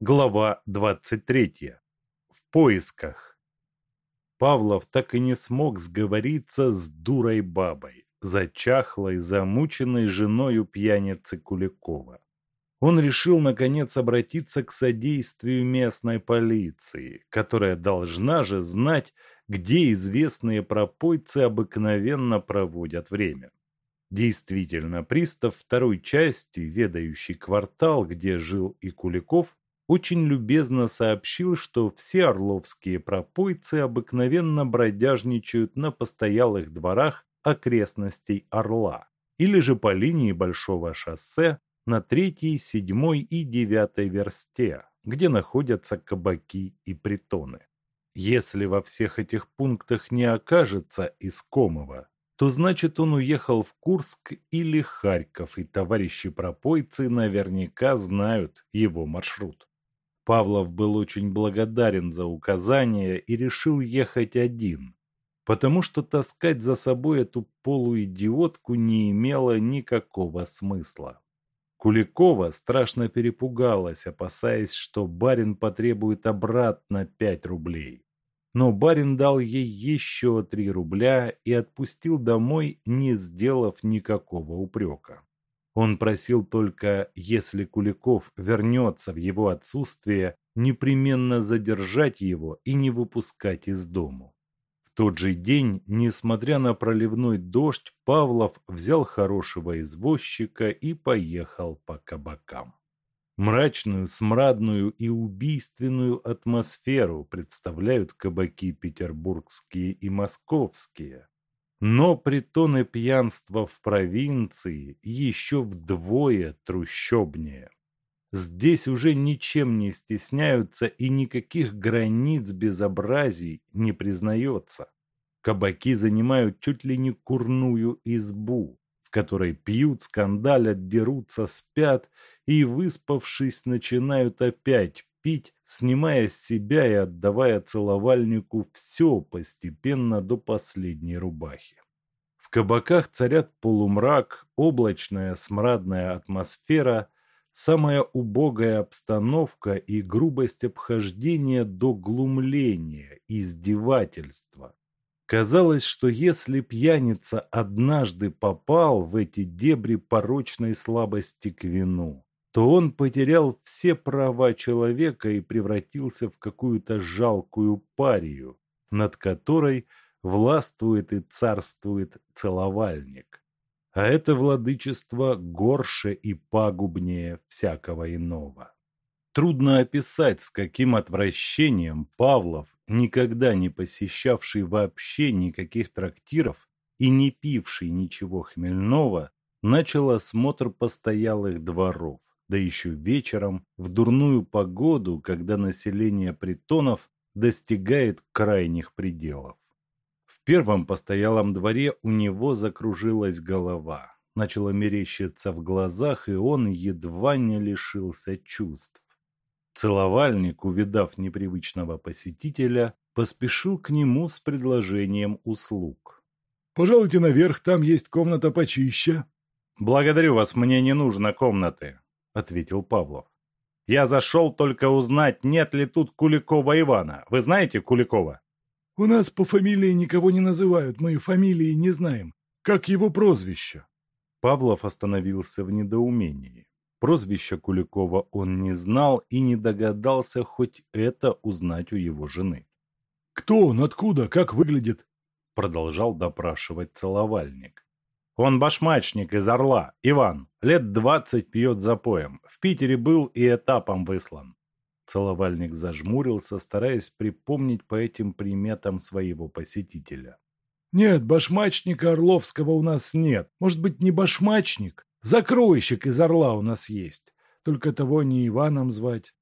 Глава 23. В поисках. Павлов так и не смог сговориться с дурой бабой, зачахлой, замученной женою пьяницы Куликова. Он решил, наконец, обратиться к содействию местной полиции, которая должна же знать, где известные пропойцы обыкновенно проводят время. Действительно, пристав второй части, ведающий квартал, где жил и Куликов, очень любезно сообщил, что все орловские пропойцы обыкновенно бродяжничают на постоялых дворах окрестностей Орла, или же по линии Большого шоссе на третьей, седьмой и девятой версте, где находятся кабаки и притоны. Если во всех этих пунктах не окажется искомого, то значит он уехал в Курск или Харьков, и товарищи пропойцы наверняка знают его маршрут. Павлов был очень благодарен за указание и решил ехать один, потому что таскать за собой эту полуидиотку не имело никакого смысла. Куликова страшно перепугалась, опасаясь, что барин потребует обратно пять рублей. Но барин дал ей еще три рубля и отпустил домой, не сделав никакого упрека. Он просил только, если Куликов вернется в его отсутствие, непременно задержать его и не выпускать из дому. В тот же день, несмотря на проливной дождь, Павлов взял хорошего извозчика и поехал по кабакам. Мрачную, смрадную и убийственную атмосферу представляют кабаки петербургские и московские. Но притоны пьянства в провинции еще вдвое трущобнее. Здесь уже ничем не стесняются и никаких границ безобразий не признается. Кабаки занимают чуть ли не курную избу, в которой пьют, скандалят, дерутся, спят и, выспавшись, начинают опять пить, снимая с себя и отдавая целовальнику все постепенно до последней рубахи. В кабаках царят полумрак, облачная смрадная атмосфера, самая убогая обстановка и грубость обхождения до глумления, издевательства. Казалось, что если пьяница однажды попал в эти дебри порочной слабости к вину, то он потерял все права человека и превратился в какую-то жалкую парию, над которой властвует и царствует целовальник. А это владычество горше и пагубнее всякого иного. Трудно описать, с каким отвращением Павлов, никогда не посещавший вообще никаких трактиров и не пивший ничего хмельного, начал осмотр постоялых дворов да еще вечером, в дурную погоду, когда население притонов достигает крайних пределов. В первом постоялом дворе у него закружилась голова, начало мерещиться в глазах, и он едва не лишился чувств. Целовальник, увидав непривычного посетителя, поспешил к нему с предложением услуг. «Пожалуйте наверх, там есть комната почище». «Благодарю вас, мне не нужно комнаты ответил Павлов. «Я зашел только узнать, нет ли тут Куликова Ивана. Вы знаете Куликова?» «У нас по фамилии никого не называют, мы фамилии не знаем. Как его прозвище?» Павлов остановился в недоумении. Прозвище Куликова он не знал и не догадался хоть это узнать у его жены. «Кто он? Откуда? Как выглядит?» Продолжал допрашивать целовальник. Он башмачник из Орла, Иван. Лет двадцать пьет запоем. В Питере был и этапом выслан. Целовальник зажмурился, стараясь припомнить по этим приметам своего посетителя. «Нет, башмачника Орловского у нас нет. Может быть, не башмачник? Закройщик из Орла у нас есть. Только того не Иваном звать».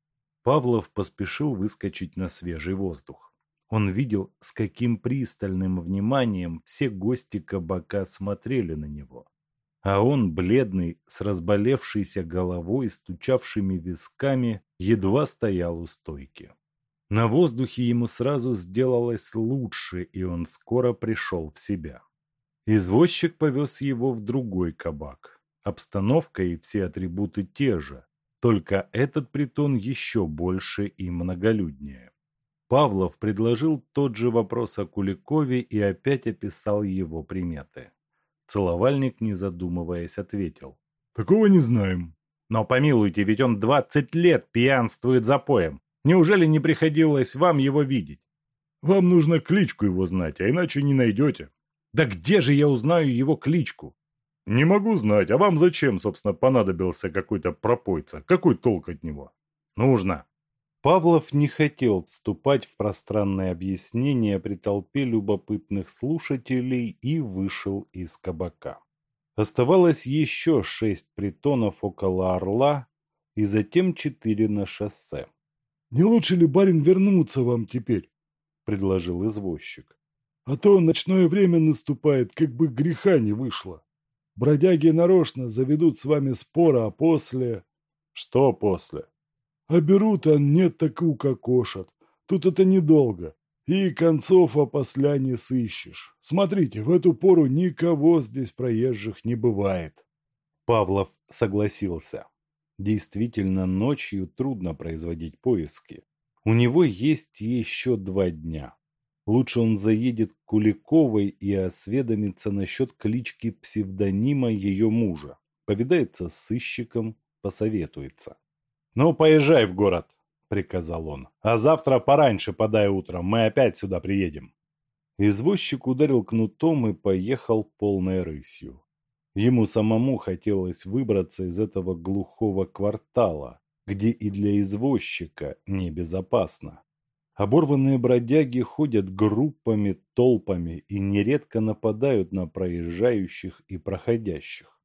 Павлов поспешил выскочить на свежий воздух. Он видел, с каким пристальным вниманием все гости кабака смотрели на него. А он, бледный, с разболевшейся головой, стучавшими висками, едва стоял у стойки. На воздухе ему сразу сделалось лучше, и он скоро пришел в себя. Извозчик повез его в другой кабак. Обстановка и все атрибуты те же, Только этот притон еще больше и многолюднее. Павлов предложил тот же вопрос о Куликове и опять описал его приметы. Целовальник, не задумываясь, ответил. «Такого не знаем». «Но помилуйте, ведь он двадцать лет пьянствует за поем. Неужели не приходилось вам его видеть?» «Вам нужно кличку его знать, а иначе не найдете». «Да где же я узнаю его кличку?» «Не могу знать. А вам зачем, собственно, понадобился какой-то пропойца? Какой толк от него?» «Нужно». Павлов не хотел вступать в пространное объяснение при толпе любопытных слушателей и вышел из кабака. Оставалось еще шесть притонов около Орла и затем четыре на шоссе. «Не лучше ли, барин, вернуться вам теперь?» – предложил извозчик. «А то ночное время наступает, как бы греха не вышло. Бродяги нарочно заведут с вами спор, а после...» «Что после?» А берут, а нет так укокошат. Тут это недолго. И концов опосля не сыщешь. Смотрите, в эту пору никого здесь проезжих не бывает. Павлов согласился. Действительно, ночью трудно производить поиски. У него есть еще два дня. Лучше он заедет к Куликовой и осведомится насчет клички псевдонима ее мужа. Повидается с сыщиком, посоветуется. «Ну, поезжай в город», — приказал он. «А завтра пораньше подай утром, мы опять сюда приедем». Извозчик ударил кнутом и поехал полной рысью. Ему самому хотелось выбраться из этого глухого квартала, где и для извозчика небезопасно. Оборванные бродяги ходят группами, толпами и нередко нападают на проезжающих и проходящих.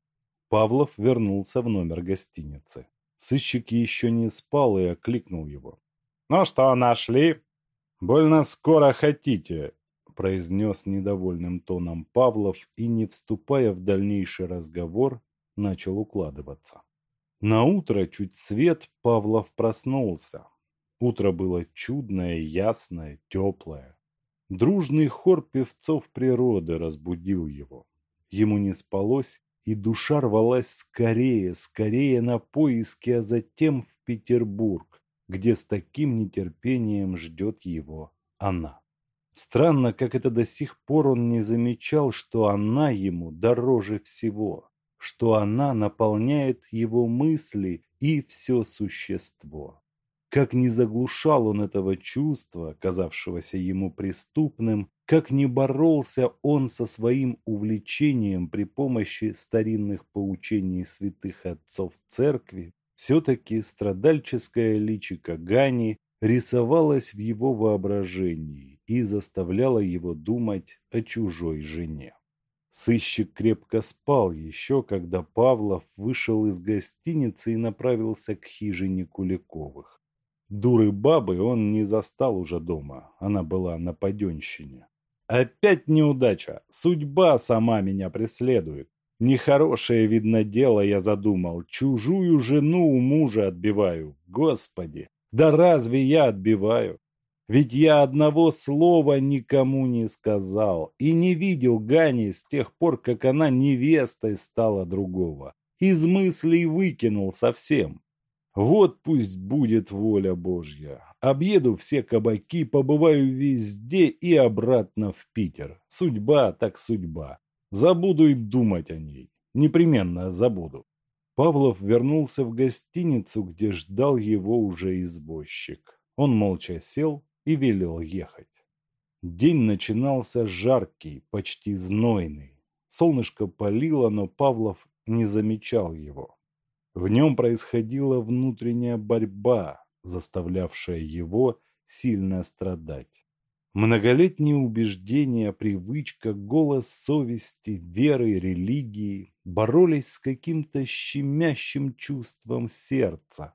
Павлов вернулся в номер гостиницы. Сыщик еще не спал и окликнул его. «Ну что, нашли?» «Больно скоро хотите», – произнес недовольным тоном Павлов и, не вступая в дальнейший разговор, начал укладываться. На утро чуть свет Павлов проснулся. Утро было чудное, ясное, теплое. Дружный хор певцов природы разбудил его. Ему не спалось и душа рвалась скорее, скорее на поиски, а затем в Петербург, где с таким нетерпением ждет его она. Странно, как это до сих пор он не замечал, что она ему дороже всего, что она наполняет его мысли и все существо. Как не заглушал он этого чувства, казавшегося ему преступным, как не боролся он со своим увлечением при помощи старинных поучений святых отцов церкви, все-таки страдальческое личико Гани рисовалось в его воображении и заставляло его думать о чужой жене. Сыщик крепко спал еще, когда Павлов вышел из гостиницы и направился к хижине Куликовых. Дуры бабы он не застал уже дома, она была на паденщине. Опять неудача, судьба сама меня преследует. Нехорошее, видно, дело я задумал, чужую жену у мужа отбиваю. Господи, да разве я отбиваю? Ведь я одного слова никому не сказал и не видел Гани с тех пор, как она невестой стала другого. Из мыслей выкинул совсем. Вот пусть будет воля Божья. Объеду все кабаки, побываю везде и обратно в Питер. Судьба так судьба. Забуду и думать о ней. Непременно забуду. Павлов вернулся в гостиницу, где ждал его уже извозчик. Он молча сел и велел ехать. День начинался жаркий, почти знойный. Солнышко палило, но Павлов не замечал его. В нем происходила внутренняя борьба, заставлявшая его сильно страдать. Многолетние убеждения, привычка, голос совести, веры, религии боролись с каким-то щемящим чувством сердца,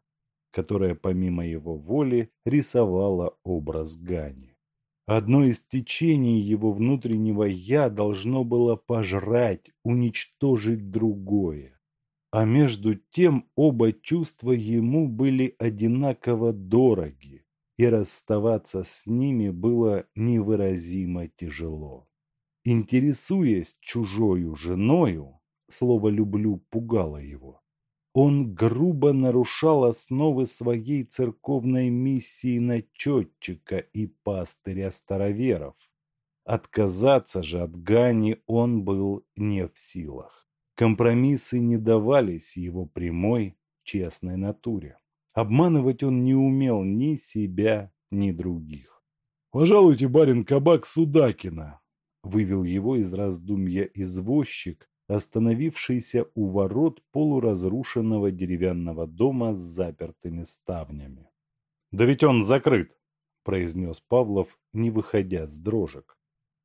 которое помимо его воли рисовало образ Гани. Одно из течений его внутреннего «я» должно было пожрать, уничтожить другое. А между тем оба чувства ему были одинаково дороги, и расставаться с ними было невыразимо тяжело. Интересуясь чужою женою, слово «люблю» пугало его. Он грубо нарушал основы своей церковной миссии начетчика и пастыря староверов. Отказаться же от Гани он был не в силах. Компромиссы не давались его прямой, честной натуре. Обманывать он не умел ни себя, ни других. «Пожалуйте, барин, кабак Судакина!» Вывел его из раздумья извозчик, остановившийся у ворот полуразрушенного деревянного дома с запертыми ставнями. «Да ведь он закрыт!» – произнес Павлов, не выходя с дрожек.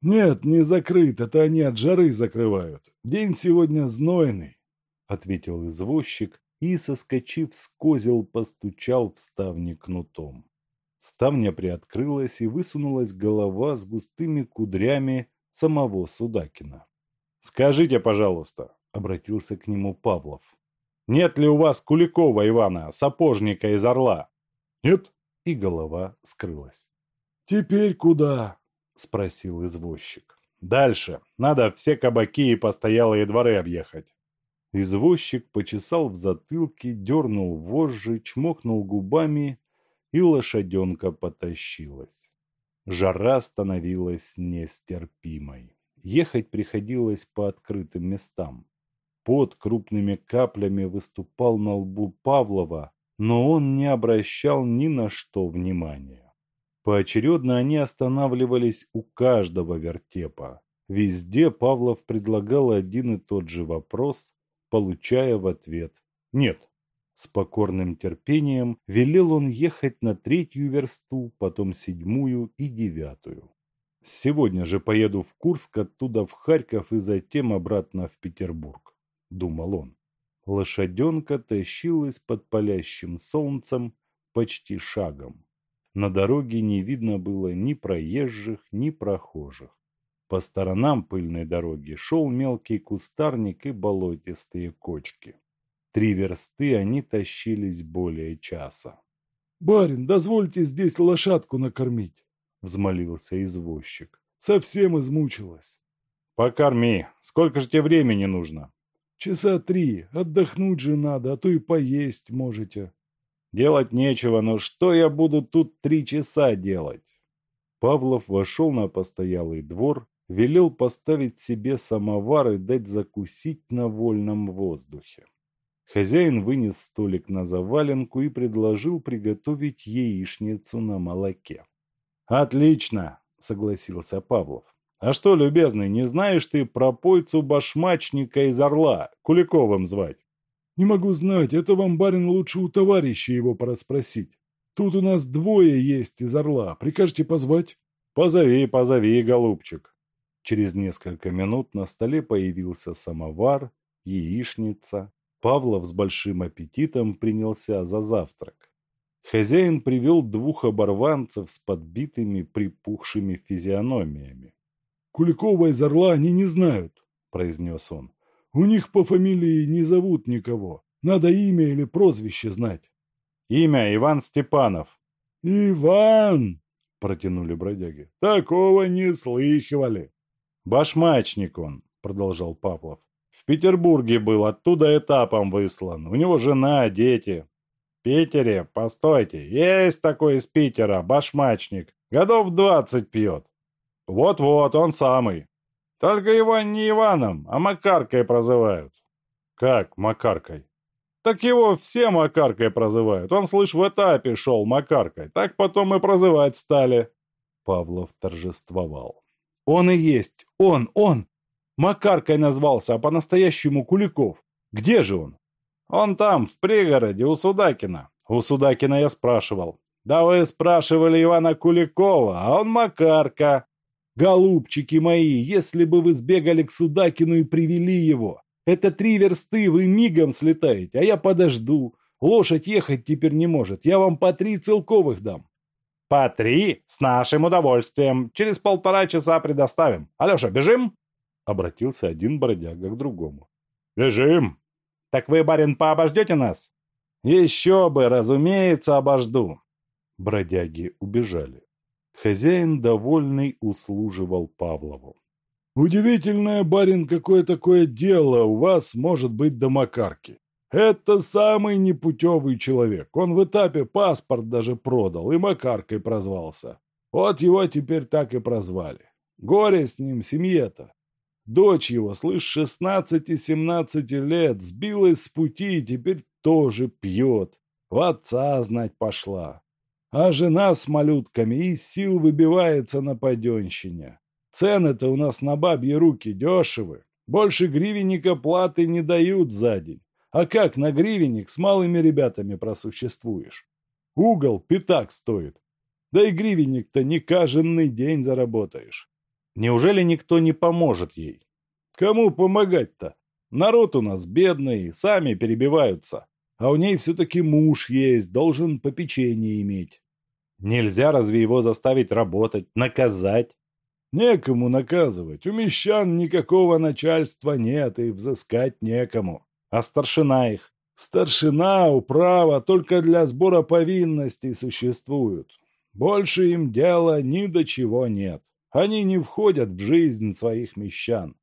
«Нет, не закрыт, это они от жары закрывают. День сегодня знойный», — ответил извозчик и, соскочив с козел, постучал в ставни кнутом. Ставня приоткрылась, и высунулась голова с густыми кудрями самого Судакина. «Скажите, пожалуйста», — обратился к нему Павлов, — «нет ли у вас Куликова Ивана, сапожника из Орла?» «Нет», — и голова скрылась. «Теперь куда?» — спросил извозчик. «Дальше. Надо все кабаки и постоялые дворы объехать». Извозчик почесал в затылке, дернул вожжи, чмокнул губами, и лошаденка потащилась. Жара становилась нестерпимой. Ехать приходилось по открытым местам. Под крупными каплями выступал на лбу Павлова, но он не обращал ни на что внимания. Поочередно они останавливались у каждого вертепа. Везде Павлов предлагал один и тот же вопрос, получая в ответ «нет». С покорным терпением велел он ехать на третью версту, потом седьмую и девятую. «Сегодня же поеду в Курск, оттуда в Харьков и затем обратно в Петербург», – думал он. Лошаденка тащилась под палящим солнцем почти шагом. На дороге не видно было ни проезжих, ни прохожих. По сторонам пыльной дороги шел мелкий кустарник и болотистые кочки. Три версты они тащились более часа. «Барин, дозвольте здесь лошадку накормить», — взмолился извозчик. «Совсем измучилась». «Покорми. Сколько же тебе времени нужно?» «Часа три. Отдохнуть же надо, а то и поесть можете». Делать нечего, но что я буду тут три часа делать? Павлов вошел на постоялый двор, велел поставить себе самовар и дать закусить на вольном воздухе. Хозяин вынес столик на заваленку и предложил приготовить яичницу на молоке. «Отлично!» – согласился Павлов. «А что, любезный, не знаешь ты пропойцу башмачника из Орла, Куликовым звать?» Не могу знать, это вам, барин, лучше у товарища его пораспросить. Тут у нас двое есть из Орла. Прикажете позвать? Позови, позови, голубчик. Через несколько минут на столе появился самовар, яичница. Павлов с большим аппетитом принялся за завтрак. Хозяин привел двух оборванцев с подбитыми припухшими физиономиями. «Куликова из Орла они не знают», – произнес он. У них по фамилии не зовут никого. Надо имя или прозвище знать. Имя Иван Степанов. Иван! Протянули бродяги. Такого не слыхивали. Башмачник он, продолжал Павлов. В Петербурге был, оттуда этапом выслан. У него жена, дети. В Питере, постойте, есть такой из Питера, башмачник. Годов двадцать пьет. Вот-вот, он самый. Только его не Иваном, а Макаркой прозывают. Как Макаркой? Так его все Макаркой прозывают. Он, слышь, в этапе шел Макаркой. Так потом и прозывать стали. Павлов торжествовал. Он и есть. Он, он. Макаркой назвался, а по-настоящему Куликов. Где же он? Он там, в пригороде, у Судакина. У Судакина я спрашивал. Да вы спрашивали Ивана Куликова, а он Макарка. Голубчики мои, если бы вы сбегали к Судакину и привели его. Это три версты, вы мигом слетаете, а я подожду. Лошадь ехать теперь не может, я вам по три целковых дам. По три? С нашим удовольствием. Через полтора часа предоставим. Алеша, бежим? Обратился один бродяга к другому. Бежим. Так вы, барин, пообождете нас? Еще бы, разумеется, обожду. Бродяги убежали. Хозяин, довольный, услуживал Павлову. «Удивительное, барин, какое такое дело у вас может быть до Макарки. Это самый непутевый человек. Он в этапе паспорт даже продал и Макаркой прозвался. Вот его теперь так и прозвали. Горе с ним, семье-то. Дочь его, слышь, 16-17 лет, сбилась с пути и теперь тоже пьет. В отца знать пошла. А жена с малютками из сил выбивается на паденщине. Цены-то у нас на бабьи руки дешевы. Больше гривенника платы не дают за день. А как на гривенник с малыми ребятами просуществуешь? Угол пятак стоит. Да и гривенник-то не каждый день заработаешь. Неужели никто не поможет ей? Кому помогать-то? Народ у нас бедный, сами перебиваются. А у ней все-таки муж есть, должен попечение иметь. Нельзя разве его заставить работать, наказать? Некому наказывать. У мещан никакого начальства нет и взыскать некому. А старшина их? Старшина, управа только для сбора повинностей существуют. Больше им дела ни до чего нет. Они не входят в жизнь своих мещан.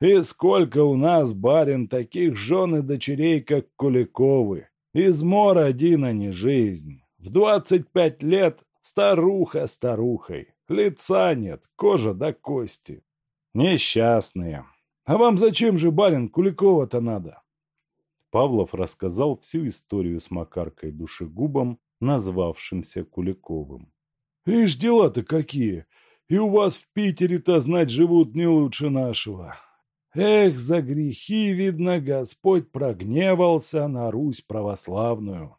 И сколько у нас, барин, таких жен и дочерей, как Куликовы. Измор один, а не жизнь. В двадцать пять лет старуха старухой. Лица нет, кожа до кости. Несчастные. А вам зачем же, барин, Куликова-то надо? Павлов рассказал всю историю с Макаркой душегубом, назвавшимся Куликовым. Ишь, дела-то какие! И у вас в Питере-то, знать, живут не лучше нашего. Эх, за грехи, видно, Господь прогневался на Русь православную.